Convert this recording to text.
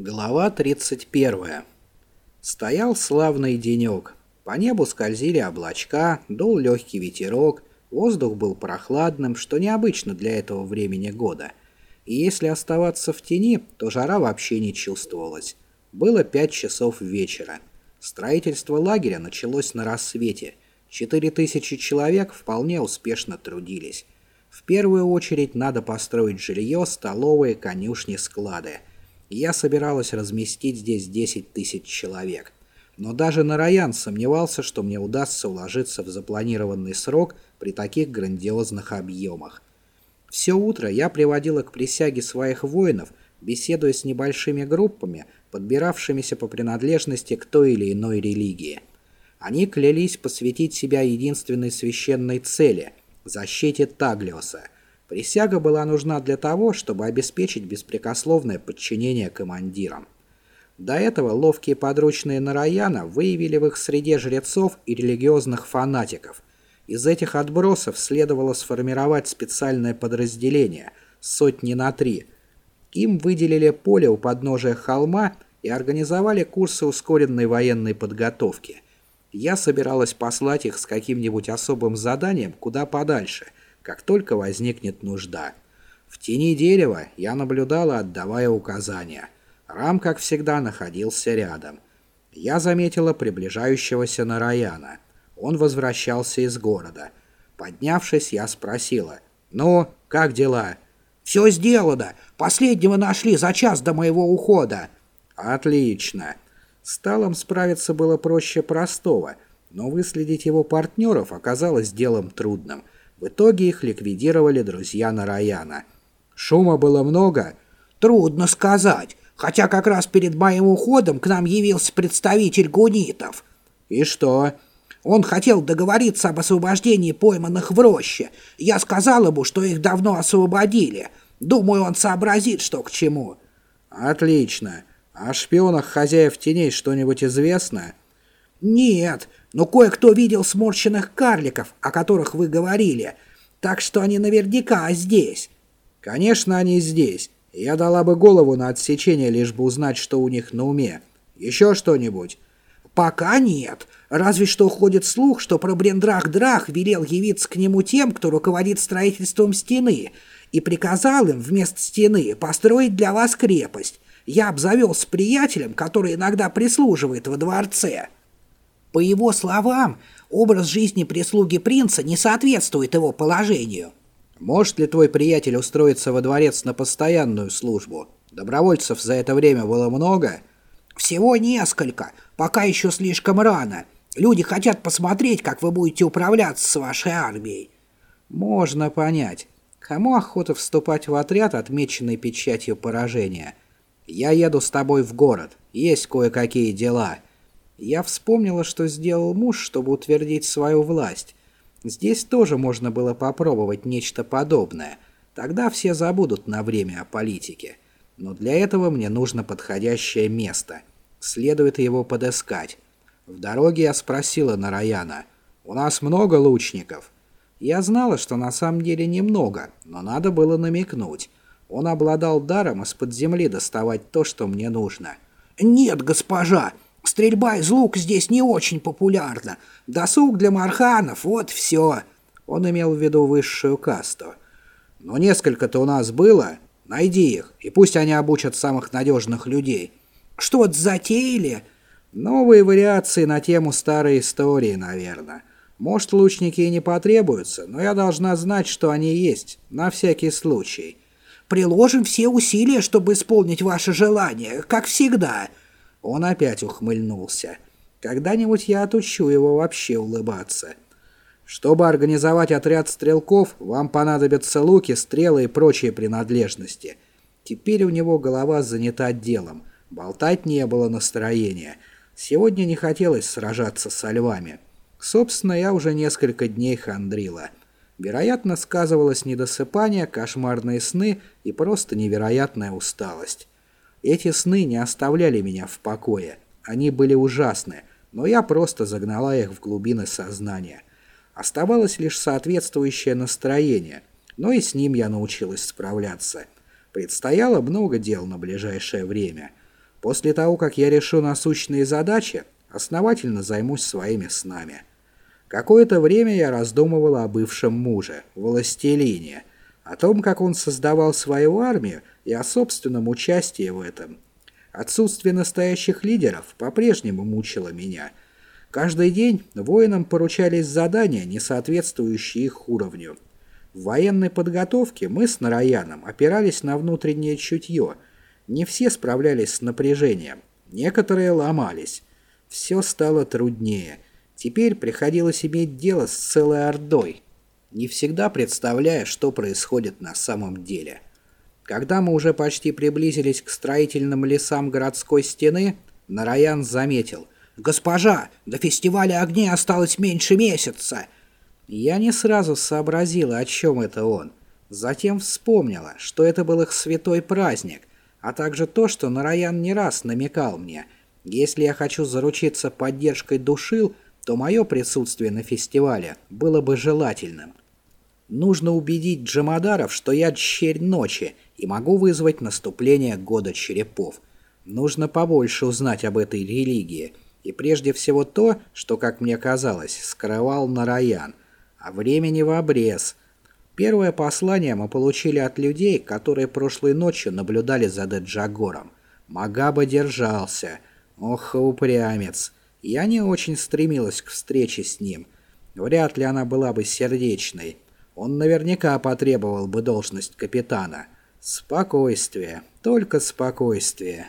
Глава 31. Стоял славный денек. По небу скользили облачка, дул легкий ветерок, воздух был прохладным, что необычно для этого времени года. И если оставаться в тени, то жара вообще не чувствовалась. Было пять часов вечера. Строительство лагеря началось на рассвете. Четыре тысячи человек вполне успешно трудились. В первую очередь надо построить жилье, столовые, конюшни, склады я собиралась разместить здесь 10 тысяч человек. Но даже Нараян сомневался, что мне удастся уложиться в запланированный срок при таких грандиозных объемах. Все утро я приводила к присяге своих воинов, беседуя с небольшими группами, подбиравшимися по принадлежности к той или иной религии. Они клялись посвятить себя единственной священной цели – защите Таглиоса – Присяга была нужна для того, чтобы обеспечить беспрекословное подчинение командирам. До этого ловкие подручные Нараяна выявили в их среде жрецов и религиозных фанатиков. Из этих отбросов следовало сформировать специальное подразделение, сотни на три. Им выделили поле у подножия холма и организовали курсы ускоренной военной подготовки. Я собиралась послать их с каким-нибудь особым заданием куда подальше – как только возникнет нужда. В тени дерева я наблюдала, отдавая указания. Рам, как всегда, находился рядом. Я заметила приближающегося Нараяна. Он возвращался из города. Поднявшись, я спросила. «Ну, как дела?» «Все сделано. Последнего нашли за час до моего ухода». «Отлично». С Талом справиться было проще простого, но выследить его партнеров оказалось делом трудным – в итоге их ликвидировали друзья Нараяна. Шума было много? Трудно сказать, хотя как раз перед моим уходом к нам явился представитель гунитов. И что? Он хотел договориться об освобождении пойманных в роще. Я сказал ему, что их давно освободили. Думаю, он сообразит, что к чему. Отлично. О шпионах хозяев теней что-нибудь известно? Нет, но кое-кто видел сморщенных карликов, о которых вы говорили, так что они наверняка здесь». «Конечно, они здесь. Я дала бы голову на отсечение, лишь бы узнать, что у них на уме. Еще что-нибудь?» «Пока нет. Разве что ходит слух, что про Брендрах-Драх велел явиться к нему тем, кто руководит строительством стены, и приказал им вместо стены построить для вас крепость. Я обзавелся приятелем, который иногда прислуживает во дворце». По его словам, образ жизни прислуги принца не соответствует его положению. Может ли твой приятель устроиться во дворец на постоянную службу? Добровольцев за это время было много? Всего несколько, пока еще слишком рано. Люди хотят посмотреть, как вы будете управляться с вашей армией. Можно понять. Кому охота вступать в отряд, отмеченный печатью поражения? Я еду с тобой в город. Есть кое-какие дела. Я вспомнила, что сделал муж, чтобы утвердить свою власть. Здесь тоже можно было попробовать нечто подобное. Тогда все забудут на время о политике. Но для этого мне нужно подходящее место. Следует его подыскать. В дороге я спросила Нараяна. «У нас много лучников?» Я знала, что на самом деле немного, но надо было намекнуть. Он обладал даром из-под земли доставать то, что мне нужно. «Нет, госпожа!» Стрельба из лука здесь не очень популярна. Досуг для марханов, вот все. Он имел в виду высшую касту. Но несколько-то у нас было. Найди их, и пусть они обучат самых надежных людей. Что-то затеяли? Новые вариации на тему старой истории, наверное. Может, лучники и не потребуются, но я должна знать, что они есть, на всякий случай. Приложим все усилия, чтобы исполнить ваше желание, как всегда. Он опять ухмыльнулся. Когда-нибудь я отучу его вообще улыбаться. Чтобы организовать отряд стрелков, вам понадобятся луки, стрелы и прочие принадлежности. Теперь у него голова занята делом. Болтать не было настроения. Сегодня не хотелось сражаться со львами. Собственно, я уже несколько дней хандрила. Вероятно, сказывалось недосыпание, кошмарные сны и просто невероятная усталость. Эти сны не оставляли меня в покое. Они были ужасны, но я просто загнала их в глубины сознания. Оставалось лишь соответствующее настроение, но и с ним я научилась справляться. Предстояло много дел на ближайшее время. После того, как я решу насущные задачи, основательно займусь своими снами. Какое-то время я раздумывал о бывшем муже, властелине, о том, как он создавал свою армию и о собственном участии в этом. Отсутствие настоящих лидеров по-прежнему мучило меня. Каждый день воинам поручались задания, не соответствующие их уровню. В военной подготовке мы с Нараяном опирались на внутреннее чутье. Не все справлялись с напряжением, некоторые ломались. Все стало труднее. Теперь приходилось иметь дело с целой ордой, не всегда представляя, что происходит на самом деле. Когда мы уже почти приблизились к строительным лесам городской стены, Нараян заметил. «Госпожа, до фестиваля огней осталось меньше месяца!» Я не сразу сообразила, о чем это он. Затем вспомнила, что это был их святой праздник, а также то, что Нараян не раз намекал мне. Если я хочу заручиться поддержкой душил, то мое присутствие на фестивале было бы желательным. Нужно убедить Джамадаров, что я черь ночи и могу вызвать наступление года черепов. Нужно побольше узнать об этой религии. И прежде всего то, что, как мне казалось, скрывал Нараян. А времени в обрез. Первое послание мы получили от людей, которые прошлой ночью наблюдали за Деджагором. Магаба держался. Ох, упрямец. Я не очень стремилась к встрече с ним. Вряд ли она была бы сердечной. Он наверняка потребовал бы должность капитана. Спокойствие, только спокойствие.